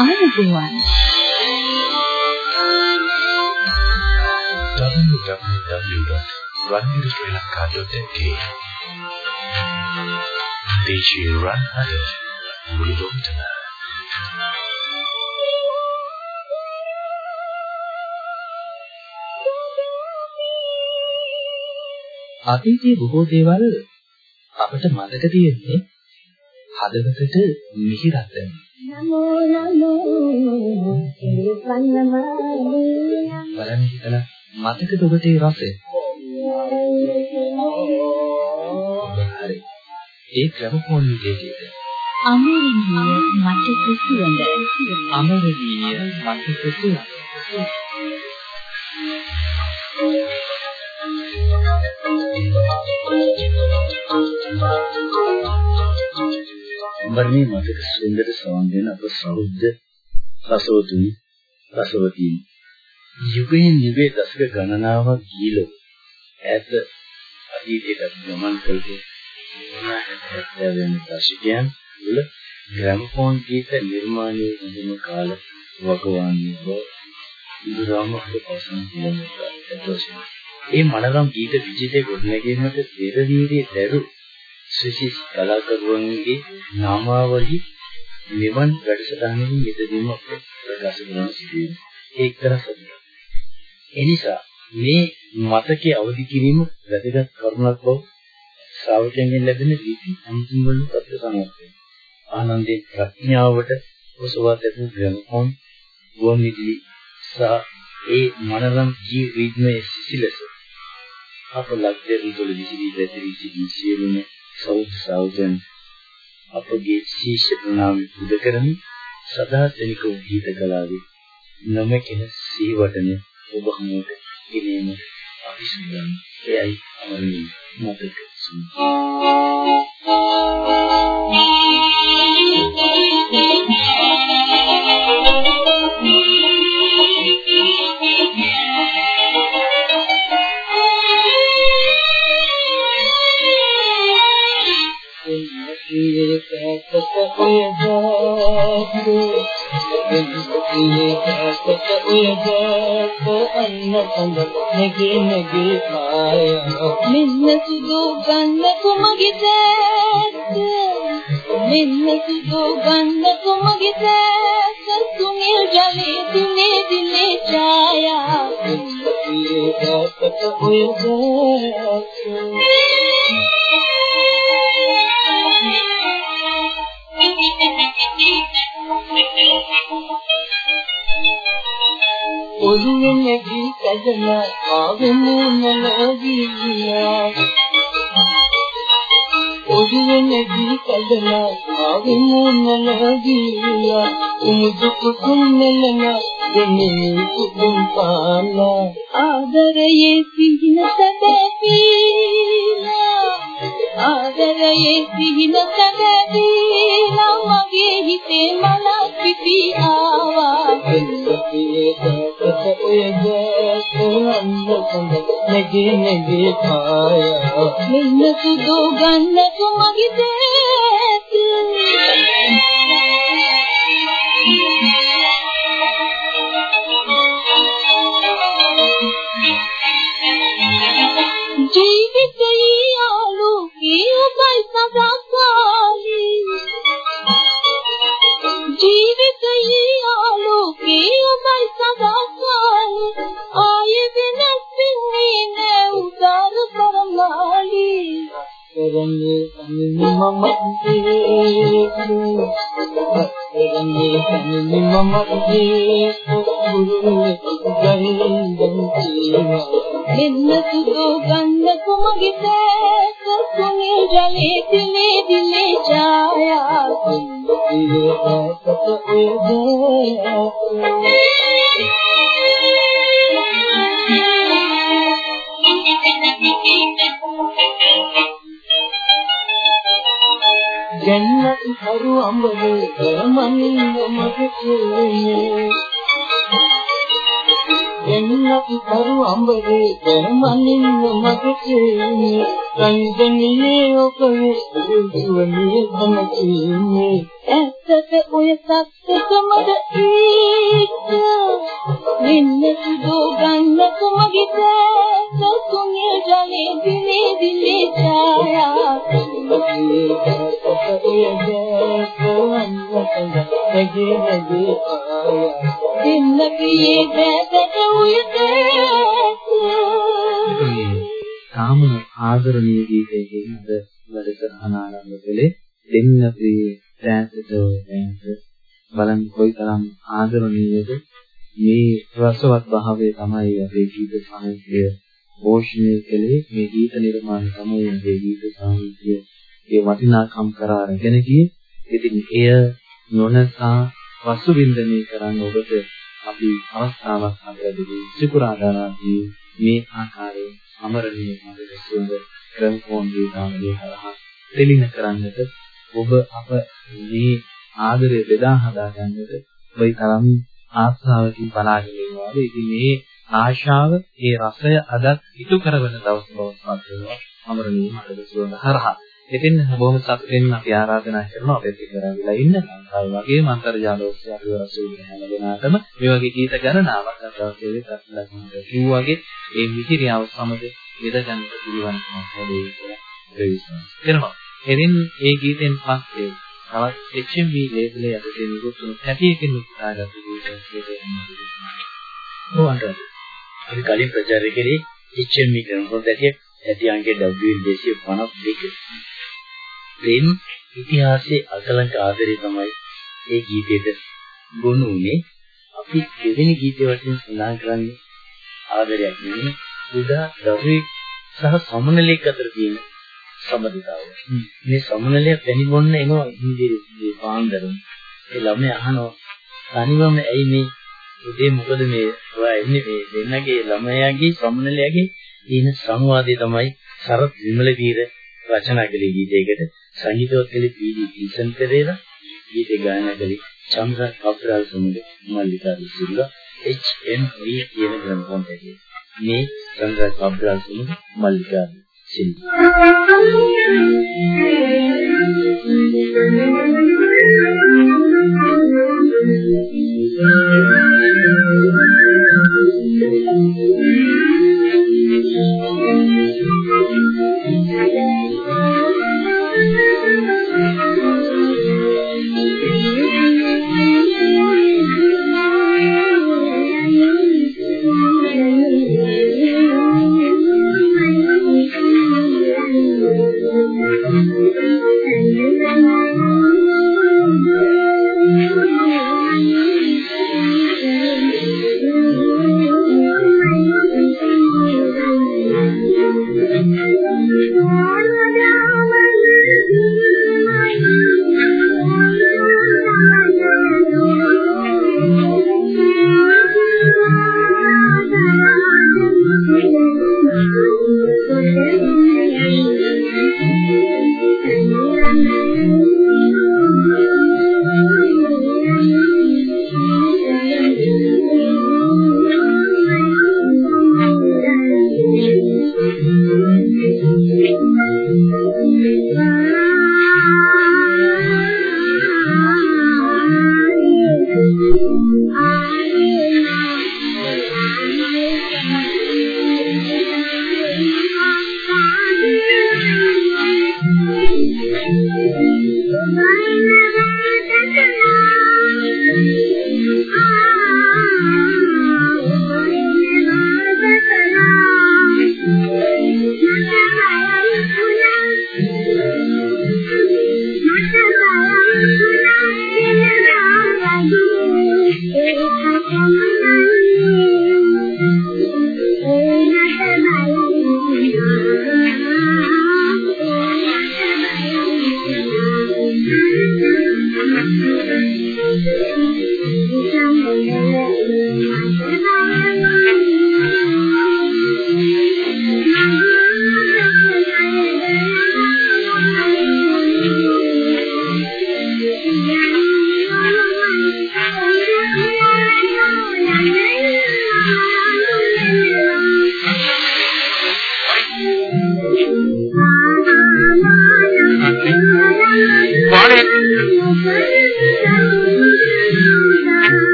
ආනන්දවන් www.runnerslanka.lk දේශීය රන් හද මුළු ලෝකෙටම අතීතයේ බොහෝ දේවල් අපට මතක තියෙන්නේ හදවතට මිහිරක් දැනෙන. නමෝ නමෝ බලන්න හිතලා මතකද ඔබට ඒ රසය? හරි. ඒ ග්‍රැමෆෝන් විදියට අමරණීය මතක සුවඳ අමරණීය මතක සුවඳ. වර්ණී මතක සුන්දර සවන් දෙන අප සෞද්ධ රසවතුනි රසවතී යුගයෙන් යුගයේ දශක ගණනාවක් ගිහිලෝ ඈත අතීතයට ගමන් කළේ වෙන දශකයන් වල ග්‍රැමෆෝන් ගීත නිර්මාණය වුණු කාල වකවානුව බව ඉදරාමක පසන් කියනවා ඒ මනරම් ගීත විජිතේ ගොඩනැගීමට පෙරදීරියේ දරු සුසිස් කලාකරුවන්ගේ නාමාවලි මෙවන් වැඩසටහනකින් යෙදවීම ප්‍රකාශ කරන සිදුවීම ඒකතර සතුටක්. එනිසා මේ මතකයේ අවදි කිරීම වැදගත් කරුණක් බව ශ්‍රාවකයන්ගෙන් ලැබෙන දීපි අන්තිම වල පත්‍ර සමර්ථය. ආනන්දේ ප්‍රඥාවට ඔසවා තිබු ග්‍රැමෆෝන් ගුවන් විදුලි සහ ඒ මනරම් ජී රිද්මයේ සිසිලස අප ලක්දෙරි තුළ විසිරී පැතිරී සිටින සියලුම සෞත් සෞජන් අපගේ ශීර්ෂ ප්‍රණාමය පුද කරමි සදාතනික ගීත කලාවේ නොමකින සීවටන ඔබ හමුවට ගෙනීම අපි සුදුන් එයයි අමරණීය මතක සුන් මෙන්න සුදු ගන්න කුමගේ තෑත්ත මෙන්න සුදු ගන්න කුමගේ තෑත්ත තුමිල් ජලේ දිනේ දිනේ ඡායා ඔළුවේ නැගී කැදෙන ආවෙමු නලගියා ඔළුවේ නැගී කැදෙන ආවෙමු නලගියා උමුදු කුකුම් නෙලන දෙන්නේ කුකුම් පාලා. ආදරයේ සිහින සැබෑපීලා ආදරයේ සිහින සැබෑපීලා මගේ හිතේ මනක් පිපි ආවා නැගී නැගී පායා මෙන්න සුදු ගන්න කුමගේ තෑත් ජීවිතයේ තුනේ ජලේ දිනේ දිනේ ඡායා දින්නකයේ දැසට උය තෑස මේ තාම ආදරණීය ගීතයකින් අද වැඩසටහන ආරම්භ කළේ දෙන්න ප්‍රිය ඈතට ඈත බලන්න කොයිතරම් ආදරණීයද මේ රසවත් භාවය තමයි අපේ ගීත සාහිත්‍ය පෝෂණය කළේ මේ ගීත නිර්මාණ සමූහයේ ගීත සාහිත්‍යයේ වටිනාකම් කරා රැගෙන ගියේ. ඉතින් එය නොනසා පසුබින්දනය කරන්න ඔබට අපි අවස්ථාවක් හදලා සිකුරාදා රාජ්‍යයේ මේ ආකාරයෙන් අමරණීය මඟක සුන්ද ක්‍රමකෝන් ගීතාවලිය හරහා දෙලින කරන්නට ඔබ අප මේ ආදරය බෙදා හදා ගන්නට ওই තරම් ආස්ථාවකින් බලාගෙන ඉන්නවා. ඉතින් මේ ආශාව, ඒ රසය අදත් ඉටු කරවන දවස් බවට පත් වෙනවා. අමරණීය මధుර සුවඳ හරහා. ඉතින් බොහොම සතුටින් අපි ආරාධනා කරනවා අපේ පිටරවිලා ඉන්න ලංකාවේ වගේම අන්තර්ජාල ඔස්සේ අපි රසූල් හැම දෙනාටම මේ වගේ ගීත ගණනාවක් අත්දැකීමේ තත්ලකින් කිව්වාගේ ඒ මිහිරියාව සමග විද ගන්න පිළිවන්කමක් ලැබෙයි කියලා විශ්වාස කරනවා. එදින් ඒ ගීතෙන් පස්සේ තවත් HMV ලේබලේ යටතේ නිකුත් වුණු කැටියකින් උත්සාහගත ගීතයක් ඔව් අපි කලින් ප්‍රචාරය කරේ HMV කරන පොතේ ඇති අංකය W252 ප්‍රේම ඉතිහාසයේ අකලංක ආදරය තමයි ඒ ගීතේට ගොනු උනේ අපි දෙවෙනි ගීතය වශයෙන් සඳහන් කරන්නේ ආදරයක් නෙවෙයි උදා දරුවෙක් සහ සමනලෙක් අතර තියෙන සම්බන්ධතාවය. මේ සමනලය පැණි බොන්න එනවා ඉන්දියේ පාන්දරම. ඒ ළමයා අහනවා තනිවම ඇයි මේ උදේ මොකද මේ ඔයා එන්නේ මේ දෙන්නගේ ළමයාගේ සමනලයාගේ තියෙන සංවාදය තමයි සරත් විමලවීර රචනා කළේ ගීතයකට සංගීතවත් කළේ පී.ඩී. කිල්සන් පෙරේරා ගීතය ගායනා කළේ චන්ද්‍ර කප්රාල් සමග මල්ලිකා සිල්වා HMV කියන ග්‍රන්ථයෙන් ඇදී මේ චන්ද්‍ර කප්රාල් සමග Mallika Silva Thank you. you.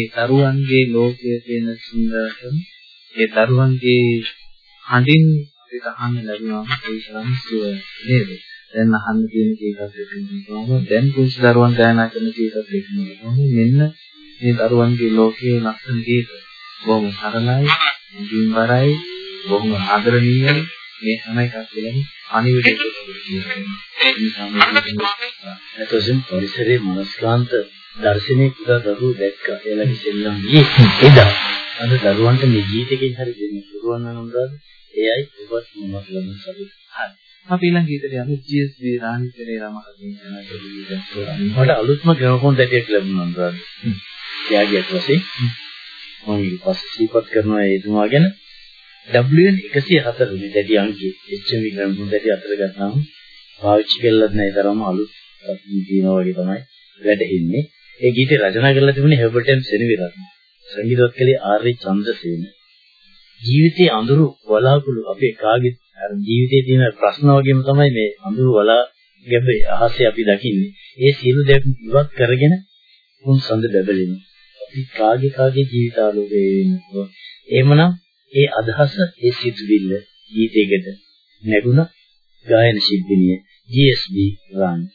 ඒ තරුවන්ගේ ලෝකයේ තියෙන සුන්දරකම ඒ තරුවන්ගේ හඬින් අපිට අහන්න ලැබෙනවා ඒ තරම් සුව නේද? දැන් අහන්න තියෙන කීකක් දෙකම දැන් කුංචි දරුවන් ගායනා කරන කීකක් දෙකම මෙන්න මේ දරුවන්ගේ ලෝකයේ ලස්සන ගීත බොහොම සරලයි, ජීවරයි, බොහොම ආදරණීයයි මේ හැම එකක් පිළිම අනිවිදට එතකොටින් පරිසරයේ මනස්කාන්ත දර්ශනය පුරා දරුවෝ දැක්කා. එයාලගේ සෙල්ලම් ගියේ එදා. අද දරුවන්ට මේ ගීතකින් හරි දෙන්න පුළුවන් නම් උදාද? එයයි ඔබත් මොනවද ලබන සතුට. හරි. අපි ඊළඟ ගීතේ යමු GSB රාණි පෙරේරා මහත්මිය යන ගීතයක්. මට අලුත්ම ග්‍රැමෆෝන් තැටියක් ලැබුණා උදාද? ත්‍යාගයක් වශයෙන් මම ඊට පස්සේ සිහිපත් කරනවා ඒ තුමා ගැන WN 104 වෙනි දැඩි අංකයේ HMV ග්‍රැමෆෝන් දැඩි අතර ගත්තාම පාවිච්චි කළත් නැහැ තරම අලුත් තියෙනවා වගේ තමයි වැඩෙන්නේ. ඒ ගීතේ රචනා කරලා තිබුණේ හෙබර්ට් එම් සෙනවිරත්න. සංගීතවත් කළේ ආර්.ඒ. චන්ද්‍රසේන. ජීවිතයේ අඳුරු වලාකුළු අපේ කාගේ අර ජීවිතයේ තියෙන ප්‍රශ්න වගේම තමයි මේ අඳුරු වලා ගැබ අහසේ අපි දකින්නේ. ඒ සියලු දේ ඉවත් කරගෙන උන් සඳ බබලෙනවා. අපි කාගේ කාගේ ජීවිතාලෝකයේ වෙන්නේ. එහෙමනම් ඒ අදහස ඒ සිතුවිල්ල ගීතයකට නැගුණ ගායන ශිල්පිනිය GSB රාණි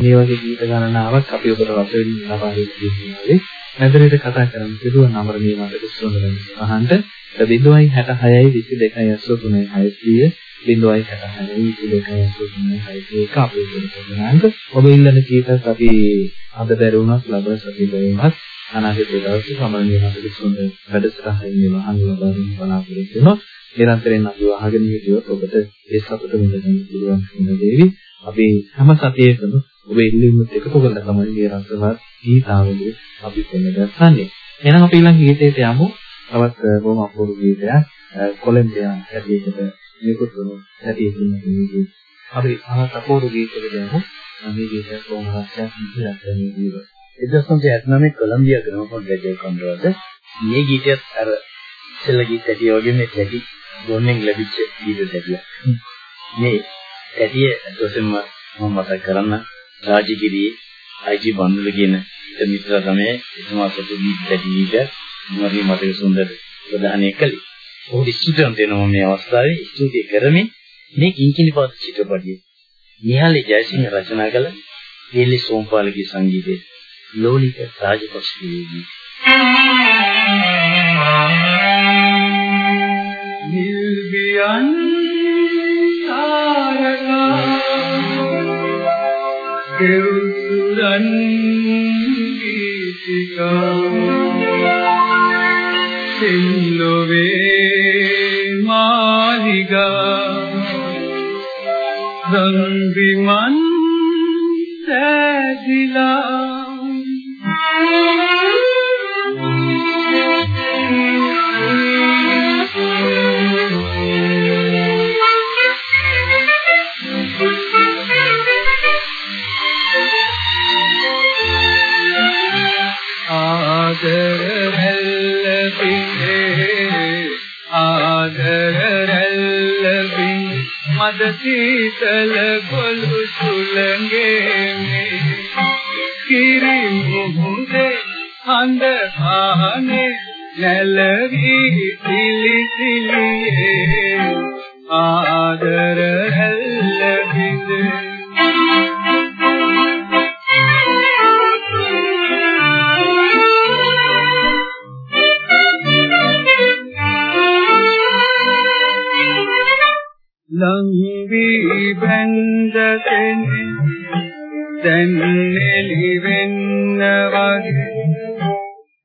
මේ වගේ ගීත ගණනාවක් අපි ඔබට රස වෙන්න ලබා දෙන්නේ. මැදරේට කතා කරන්න පුළුවන් නම්බර මේ මතක සුවඳ අහන්ට 066 22 83 600 0.62 අපේ දෙකනාංග ඔබ ඉල්ලන කීපයක් අපි අද දරුණක් ලබන සතියේ දරුණක් අනාගත දවසේ සමරණීය අපේ සුන්දර වැඩසටහනින් වහන් ලබා දෙන්න බලාපොරොත්තු වෙනවා. නිරන්තරයෙන් අපි වහගෙන හිටියොත් ඔබට ඒ සතුට විඳින්න පුළුවන් වෙන දේවි. අපි හැම සතියකම ඔබ ඉල්ලීමත් එකතු කරලා තමයි මේ රසවත් ගීතාවලිය අපි පෙන්නගන්නේ එහෙනම් අපි ඊළඟ ගීතයට යමු. තවත් බොහොම අපූර්ව ගීතයක්. කොලොම්බියා හැටියට නිකුත් වුණු හැටියට ඉන්නේ අපි අහත් අපූර්ව ගීතයකට යමු. මේ ගීතය කොහොම රසයක් විදිහට මේ ගීත 1969 කොලොම්බියා ග්‍රැමෆෝන් රේඩියෝ කන්ට්‍රෝලද මේ ගීතයත් අර ඉස්සෙල්ලා ගීත ඇටි වගේ මේ ඇටි ගොන්නෙන් ලැබිච්ච ගීත ඇටියක් මේ ඇටිය ඇත්තටම මම මතක් කරන්න රාජගිරියේ අයිජි බන්දුල කියන මිත්‍ර තමයි එතුමා සතු ගීත ඇටි ගීත මගේ මතක සුන්දර ප්‍රධානය කළේ. ඔහු ස්තුතිවන්ත වෙනවා මේ අවස්ථාවේ ස්තුති කරමින් මේ කිංකිණි පාත චිත්‍රපටයේ නිහාලේ ජයසිංහ රචනා කළ හේලි සෝම්පාලගේ සංගීතයේ ලෝලික රාජපක්ෂගේ ගීත. නිල්බියන් දෙවුරන් ගීතිකා සිල්ලොවේ මාලිගා රංගිමන් සැදිලා සීතල ගොළු සුළඟේ මේ කිරි මුහුදේ හඳ ආනේ නැලවි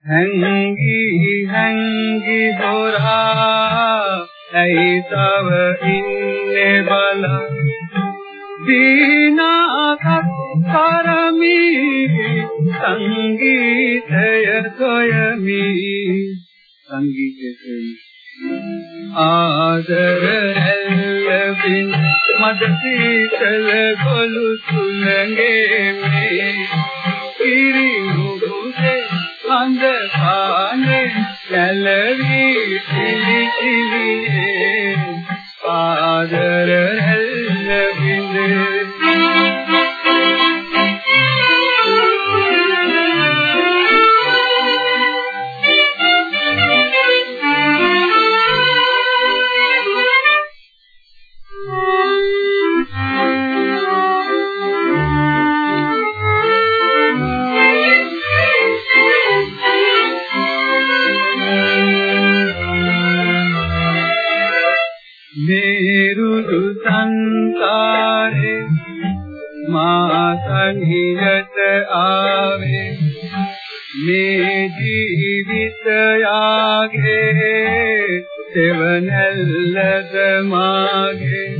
හැංගි හැංගි හොරා ඇයි තව ඉන්නේ බල? දීනාකත් කරමි සංගීතය සොයමි. සංගීතය ආදර ඇල්ලවින් මද සීතල ගොළු සුළඟේ මේ කිරි මුදුසේ හඳ පානේ නැලවි ජීවිතයාගේ සෙවණැල්ලද මාගේ.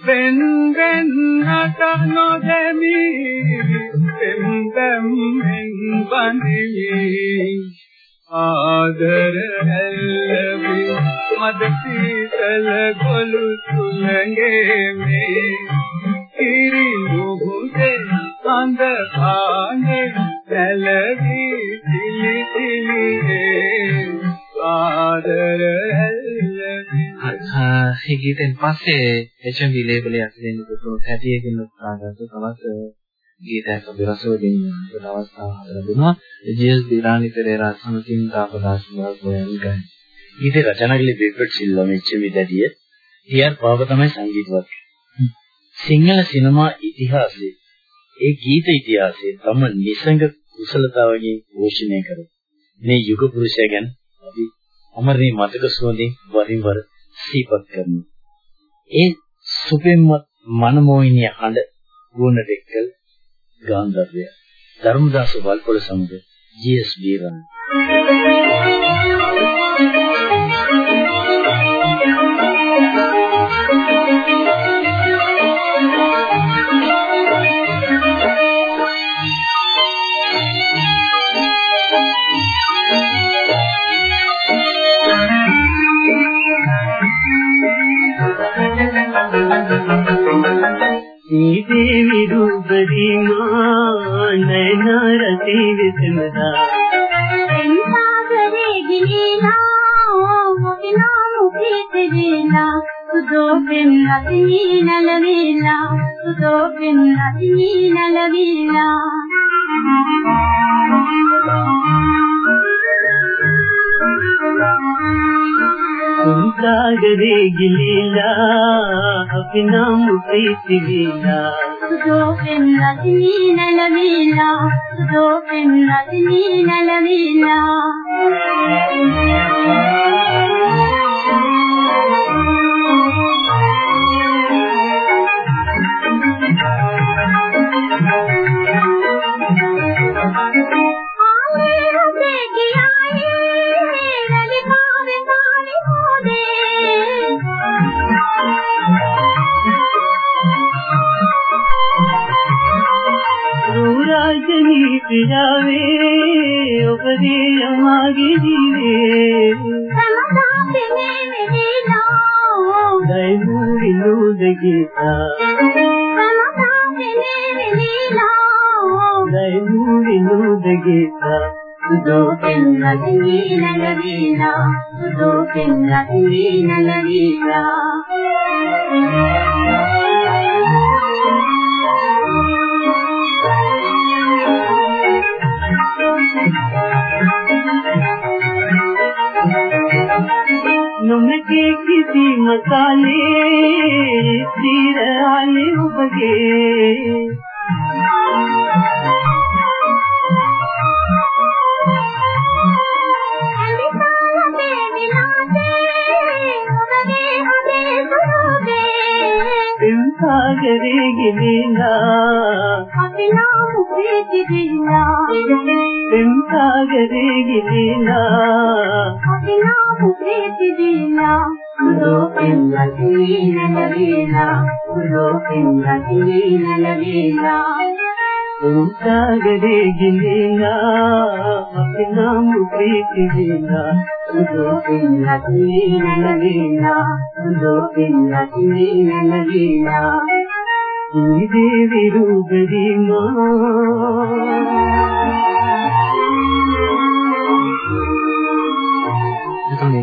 වෙන් වෙන් හට නොදෙමි එම්බම් මෙන් බඳිමි. ආදර ඇල්ලවි මද සීතල ගොළු සුළඟේ මේ ඉරි මුහුදේ අඳ පානේ නැලවි ගීතෙන් පස්සේ HMV ලේබල් එක දෙන්න පුළුවන් හැටියකින් උත්සාහගත්තු තවත් ගීතයක් අපි රසවිඳින්න අපට අවස්ථාව ලැබුණා. ජීඑස් දිරානි පෙරේරා සමතින් තාපදාස් වර්ගයෙන් ගයි. ගීතේ රචනා කළේ බෙප්‍රට් සිල්වා මෙච්චමි දැඩිය. ටිආර් පාව තමයි සංගීතවත්. සිංහල සිනමා ඉතිහාසයේ ඒ ගීත ඉතිහාසයේ තම නිසංග කුසලතාවකින් පෝෂණය කර මේ යුග පුරුෂයා ගැන අපි අමරණීය මතක සුවඳින් වරින් වර සිහිපත් කරනවා. ඒ සුපෙම්මත් මනමෝහිනිය හඬ ගුණ දෙක්කල් ගාන්ධර්වය ධර්මදාස වල්පොළ සමග ජී.එස්. බීරන් देवी පියාවේ ඔබදී යමාගේ ජීවේ සමතා පෙනේ මෙදීනෝ දෛවු විනු දෙකීතා සමතා පෙනේ මෙදීනෝ දෛවු විනු දෙකීතා සුදෝ පෙන්නදී නලවීලා සුදෝ පෙන්නදී නලවීලා ಕಿಸಿ ಮಸಾಲೆ ತೀರ ಆಲೆ ಬಗೆ ಸಾಗರೆ لدينا لدينا قلوب لدينا لدينا ಉಂಟಾಗದೆ ಗಿಲಿನ ನಮ್ಮ ಪ್ರೀತಿಗಿನ ಒಂದು ಪಿನ್ನ ತಿನ್ನ ನಲಗಿನ ಒಂದು ಪಿನ್ನ ತಿನ್ನ ನಲಗಿನ ದೇವಿರು ಗರಿಮಾ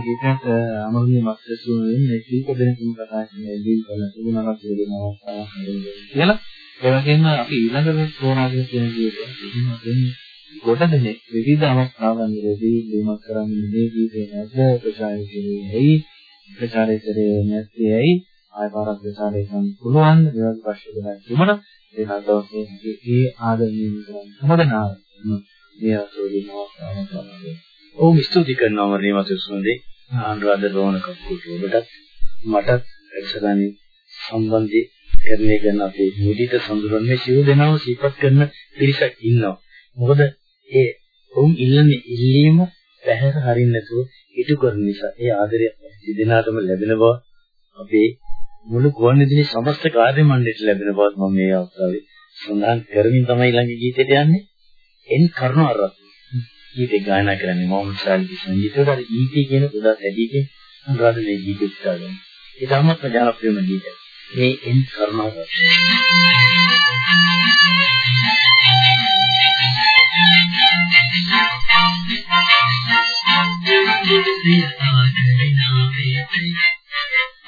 ගීතයට අමරුණිය මක්සසුන වෙන්නේ කීප දෙනෙකුම කතා කරන දීල් කරන සුබනවක් වෙනවා කියලා. ඒ වගේම අපි ඊළඟට තෝරාගෙන තියෙන ගීතය කිසිම දෙන්නේ කොට දෙනෙක් විවිධ අවස්ථාවන් වලදී දිනමක් කරන්නේ මේ ගීතේ නැද්ද? ප්‍රචාරය කෙරේ ඇයි? ප්‍රචාරය කරේ නැත්තේ ඇයි? ආය පාරක් ප්‍රචාරය කරන්න පුළුවන්. ඒවත් ප්‍රශ්න දෙකක් තිබුණා. ඒ හදවතේ ඒ ආදරණීය කරන හැමදෙනාම මේ අසෝදින අවස්ථාවක් තමයි. ඔව් ස්තුති කරනවා මරියමත් සුන්දේ ආනුරාධ රෝණ කපුට ඔබටත් මටත් එක්සගානේ සම්බන්ධي කරන්නේ ගැන අපේ මුදිත සඳුරන්නේ සියලු දෙනාම සිහිපත් කරන පිරිසක් ඉන්නවා. මොකද ඒ ඔවුන් ඉල්ලන්නේ ඉල්ලීම පැහැර හරින්න නැතුව ඉටු කරන නිසා ඒ ආදරය දෙනාටම ලැබෙන බව අපේ මුළු ගුවන්විදුලි සමස්ත කාර්ය මණ්ඩලයට ලැබෙන බව මම මේ අවස්ථාවේ සඳහන් කරමින් තමයි ළඟ ගීතයට යන්නේ. එන් කරුණාරත් ගීතේ ගායනා කරන්නේ මොහොමඩ් සාලිගේ සංගීතයට අර ගීතේ කියන ගොඩක් ඇදීකේ අනුරාධ මේ ගීතෙත් ගාගෙන. ඒ තමත් ජනප්‍රියම ගීතයක්. මේ එන් කරුණාරත්.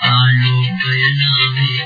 ආලෝකය නාමයේ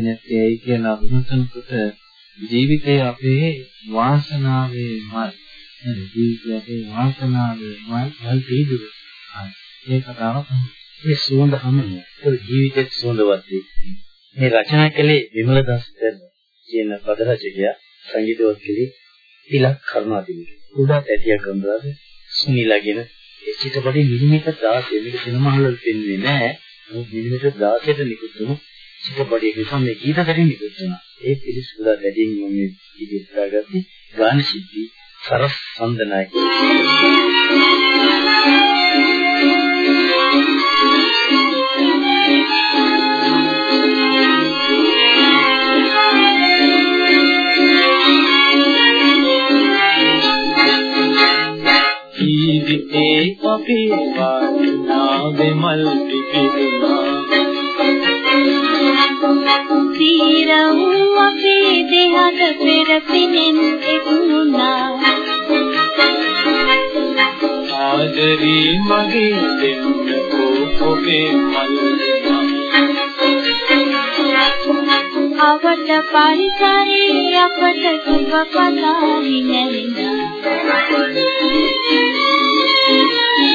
නැත්තේයි කියලා විමසනකොට ජීවිතය අපේ වාසනාවේ මල් නේද ජීවිතය අපේ වාසනාවේ මල් මල් තීදුව ඒ කතාව මේ සුවඳ හමුනේ ඒ ජීවිතයේ සුවඳවත් වේ මේ රචනා කළේ විමල දස්තර කියන පද රචකයා සංගීතවත් කළේ තිලක් කරුණාතිලක කුඩා තැටියක් ගම්බලාද සුනිලාගෙන ඒ චිත්‍රපටයේ මිලිමීටර් 16 මේක සිනමා වල පෙන්වෙන්නේ නැහැ නමුත් මිලිමීටර් 16ට නිකුත් වුණු චිත්‍රපටයක නිසා මේ ගීත කටින් නිකුත් වුණා. ඒ පිළිසුදා දැඩියෙන් මම මේ ඉදිරියට දාගත්තේ ගාන ශිල්පී සරස් සම්දනායක. ජීවිතේ අපේ වාසනාවේ මල් පිපිරුණා තීරව් අපේ දෙහත පෙර පිනෙන් එකුණා ආදරේ මගේ දෙන්නකෝ ඔබේ මල් අවට පරිසරේ අපට සුබ පතාහි නැරිනා Thank you.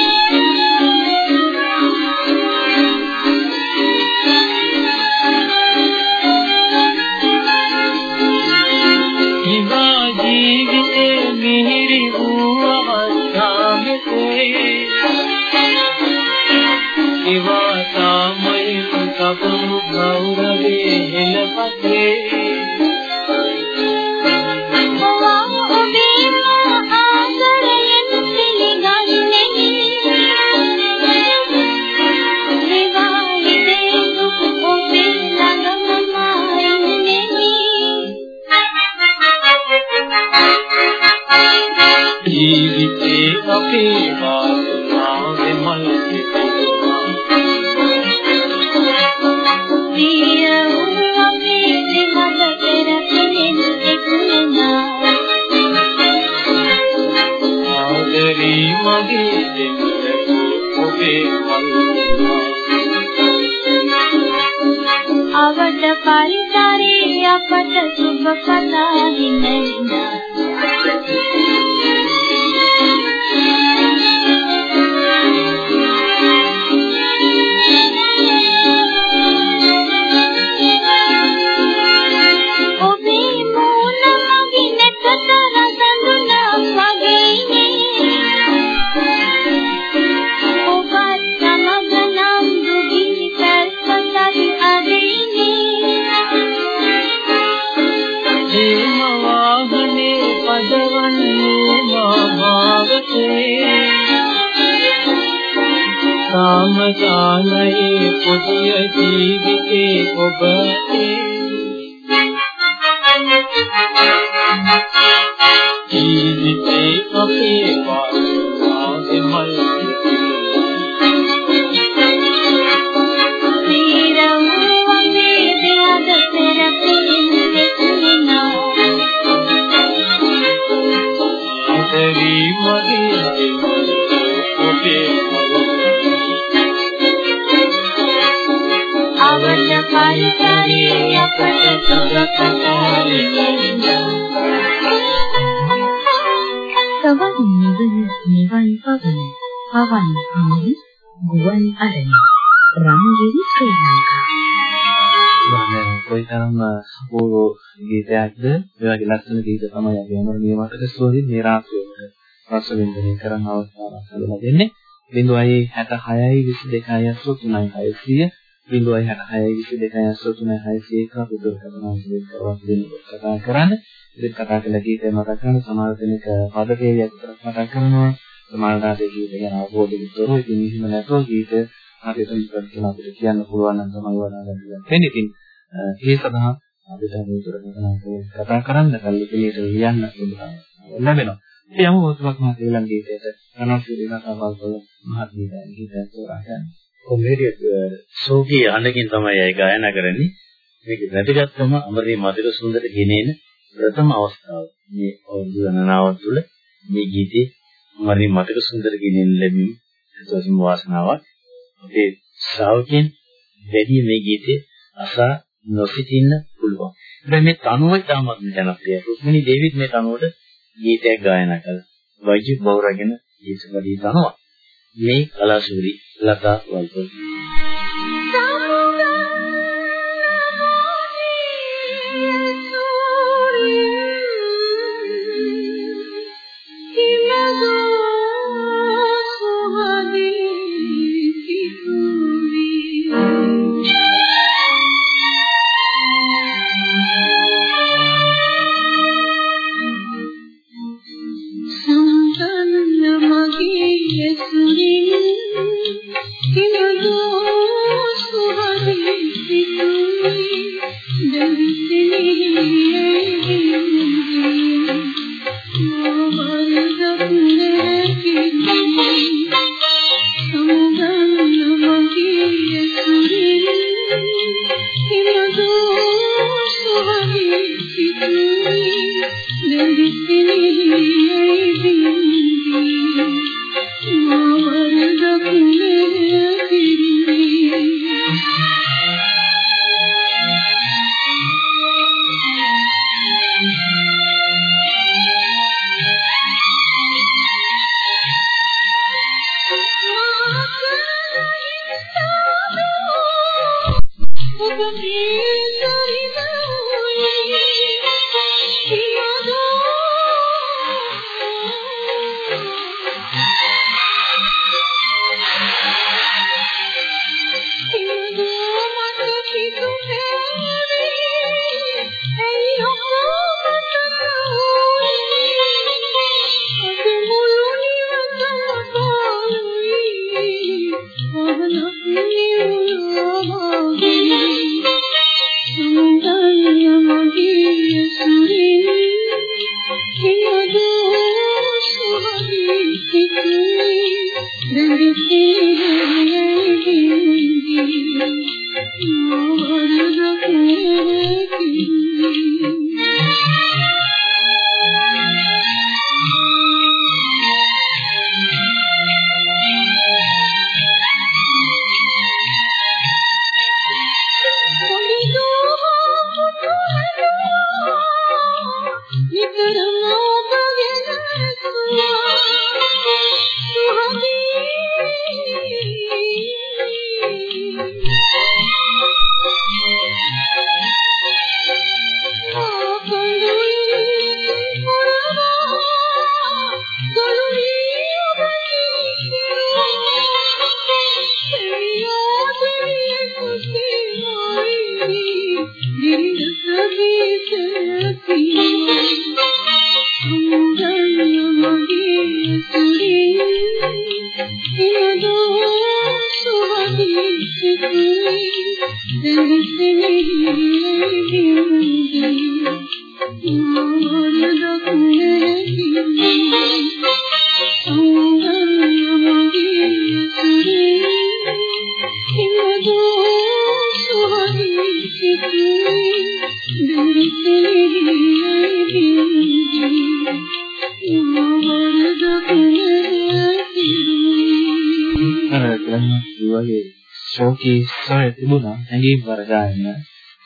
මගේ දෙන්නකෝ ඔබේ මල් අවට පරිසරේ අපට සුබ කතා හිමිනා පොදිය ජීවිතේ ඔබ ජීවිතේ අපේ වාසනාවේ මල් ඉතරි සවන් නිවන නිවන් පවන පවන් අමරි ගුවන් අරණ රංගිරි ශ්‍රී ලංකා මම කොයිතරම් අපූර්ව ගීතයක්ද ඒ වගේ ලස්සන ගීත තමයි අපි අමරණීය මතක සුවඳින් මේ රාත්‍රියේ රස වින්දනය කරන අවස්ථාවක් ලැබලා දෙන්නේ 0.66 22 83 600 0.66 22 83 601 අපි දුරකථන අංශයෙන් කරවක් දෙන්නකොට කතා කරන්නේ ඉතින් කතා කළ ගීතය මතක් කරන සමහර දෙනෙක් පද පේලියක් විතරක් මතක් කරනවා සමහර දාසේ ගීත ගැන අවබෝධයෙන් තොරව ඉතින් එහෙම නැතෝ ගීත හරියට විස්තර කියලා අපිට කියන්න පුළුවන් නම් තමයි වඩා ගන්න වෙන්නේ. ඉතින් ඒ සඳහා අපිට මේ දුරකථන අංශයෙන් කතා කරන්න කල්ලි පිළිට ලියන්න ලැබෙනවා. ඒ යමු ඔස්වක් මා ශ්‍රී ගීතයට අනවශ්‍ය දිනකවල් වල මහත් ගීතයක් ගීතයක් තෝරා ගන්න. කොම්බේරිය සෝකී අහනකින් තමයි අය ගායනා කරන්නේ. මේක වැදගත්කම අමරේ මధుර සුන්දර ගෙනේන ප්‍රථම අවස්ථාව. මේ අවුරුදු ගණනාවක් තුළ මේ ගීතේ අමරේ මధుර සුන්දර ගෙනේන ලැබීම සතුටින් වාසනාවක්. අපේ ශ්‍රාවකයන් වැඩි මේ ගීතේ අසා නොසිටින්න පුළුවන්. දැන් මේ තනුව ඉතාමත් ජනප්‍රියයි. රුක්මිනී දේවිත් මේ තනුවට ගීතයක් ගායනා කළා. වෛජු බෞරගෙන ගීතවලදී තනුව. මේ කලාසූරි ලතා වල්පොල්.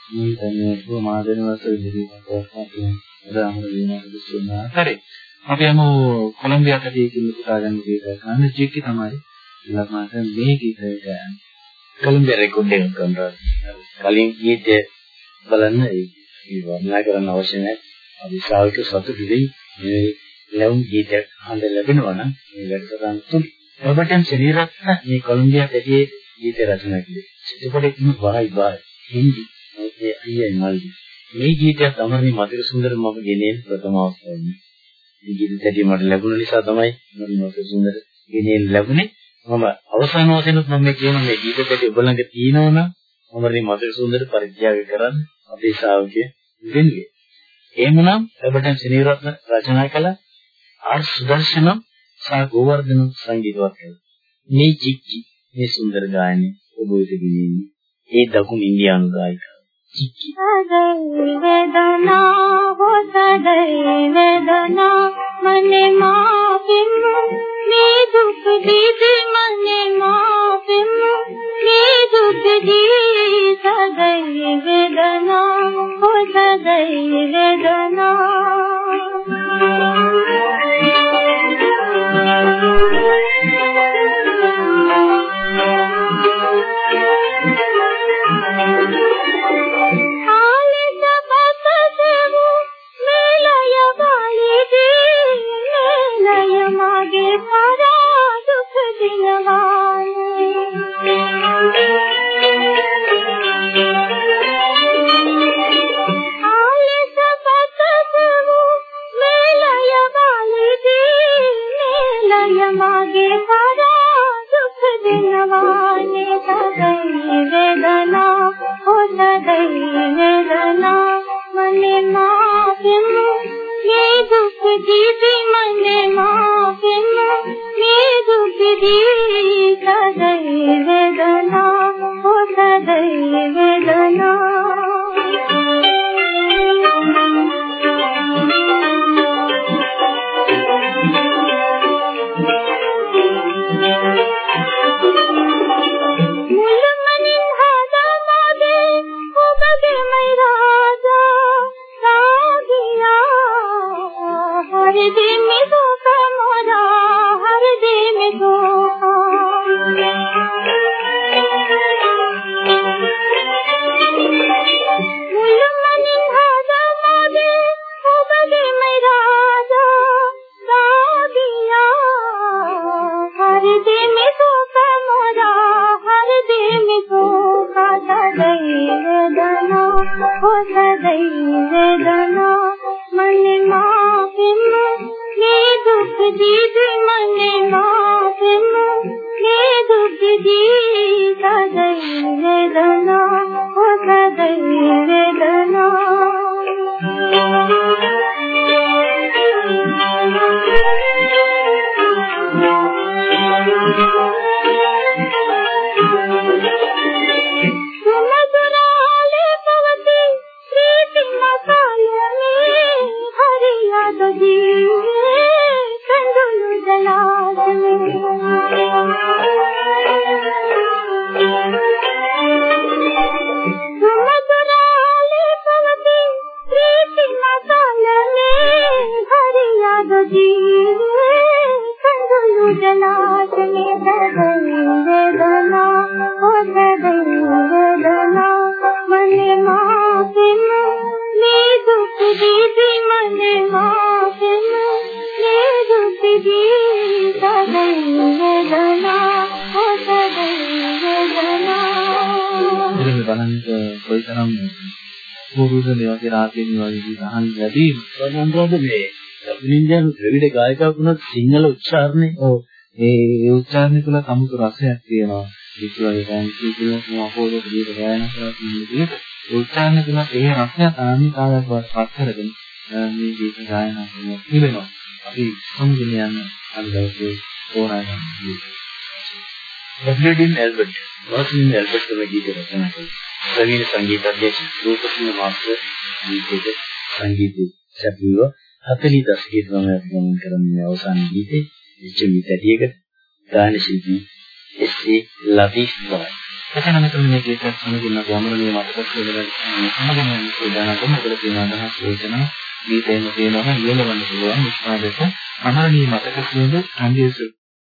මේ තනිය ප්‍රමාදන වස ඉදිරියට උදාහරණ දෙනවා දුන්නා. හරි. අපි යමු කොලොම්බියා කඩේකින් පුතා ගන්න ගීත ගන්න ජීකි තමයි ළමාට මේ ගීතය ගන්න. කොලොම්බියා රෙකෝඩ් එක කරනවා. කලින් ගීතය බලන්න ඒ වර්ණනා කරන්න අවශ්‍ය නැහැ. අපි ශ්‍රාවක සතුටු වෙයි. මේ ලැබුම් ගීතයක් අහන්න ලැබෙනවා නම් මේ වැඩසටහන තුල ඔබටම ශරීරත්න මේ කොලොම්බියා පැටියේ ගීත රචනා කළේ. එතකොට ඉන්න වරයි බායි හින්දි ඒ අයියයි මල්ලි. මේ ගීතයත් අමරණීය මధుර සුන්දර මම ගෙනෙන ප්‍රථම අවස්ථාවයි. මේ ගීත දෙකේ මට ලැබුණ නිසා තමයි මම මధుර සුන්දර ගෙනෙන්න ලැබුණේ. මම අවසාන වශයෙන්ත් මම මේ කියන මේ ගීත දෙකේ ඔබ ළඟ තියෙනවනම් අමරණීය මధుර සුන්දර පරිත්‍යාග කරන්න අපේ ශාවකය දෙන්නේ. එහෙමනම් ලැබෙන සිනීරත්න රචනා කළ ආර් සුදර්ශනම් සහ ගෝවර්ධන සංගීතවත් මේ චික්කි මේ සුන්දර ගායනය ඔබ වෙත ගෙනෙන්නේ ඒ දකුණු ඉන්දියානු ගායිකා सदै वेदना हो सदै वेदना मने माफिम ने दुख दीजे मने माफिम ने दुख दी सदै वेदना हो सदै हरदे में दो मोरा हरदे में दो ගායිකාව. සදයි වේදනා හෝ සදයි වේදනා මනේ මා පින්නු මේ දුක් දිදි මනේ මා පින්නු මේ දුක් දිදි සදයි වේදනා හෝ සදයි රාගයෙන් වගේ ගීත අහන්න ලැබීම සමන්ද්‍රද මේ නින්ජන් ද්‍රවිඩ ගායකයෙක් වුණත් සිංහල උච්චාරණේ ඔව් ඒ උච්චාරණය තුළ සමුතු රසයක් තියෙනවා විශ්වයේ දැන් කීකේ මොකෝද විදිහට ගායනා කරලා තියෙන විදිහට උච්චාරණ තුනක් ඒ රසය ආනිකාවක් වත් කරගෙන මේ ගීත ගායනා කරනවා තිබෙනවා. අපි සමුගෙන යන අද දවසේ ඕනෑම ගීත. ඩබ්ලිව්.ඩී. ඇල්බර්ට් වාසින් ඇල්බර්ට් තමයි ගීත රචනා කළේ. ප්‍රවීණ සංගීත අධ්‍යක්ෂ රූපසිංහ මාස්ටර් ගීතයේ සංගීතය සැපයුව 40 දශකයේ තමයි අපි ගමන් කරන්නේ අවසාන ගීතේ එච්.එම්. තැටියකට ගායන ශිල්පී එස්.ඒ. ලතීෆ් බයි. එතන මෙතන මේ ගීතත් සමගින් අපි අමරණීය මතක කියලා සමගින් යන සූදානම් කරන මොකද තියෙන අදහස් වේදනා ගීතේම තියෙනවා ලියලවන්න පුළුවන් නිෂ්පාදක අමරණීය මතක කියන සංගීත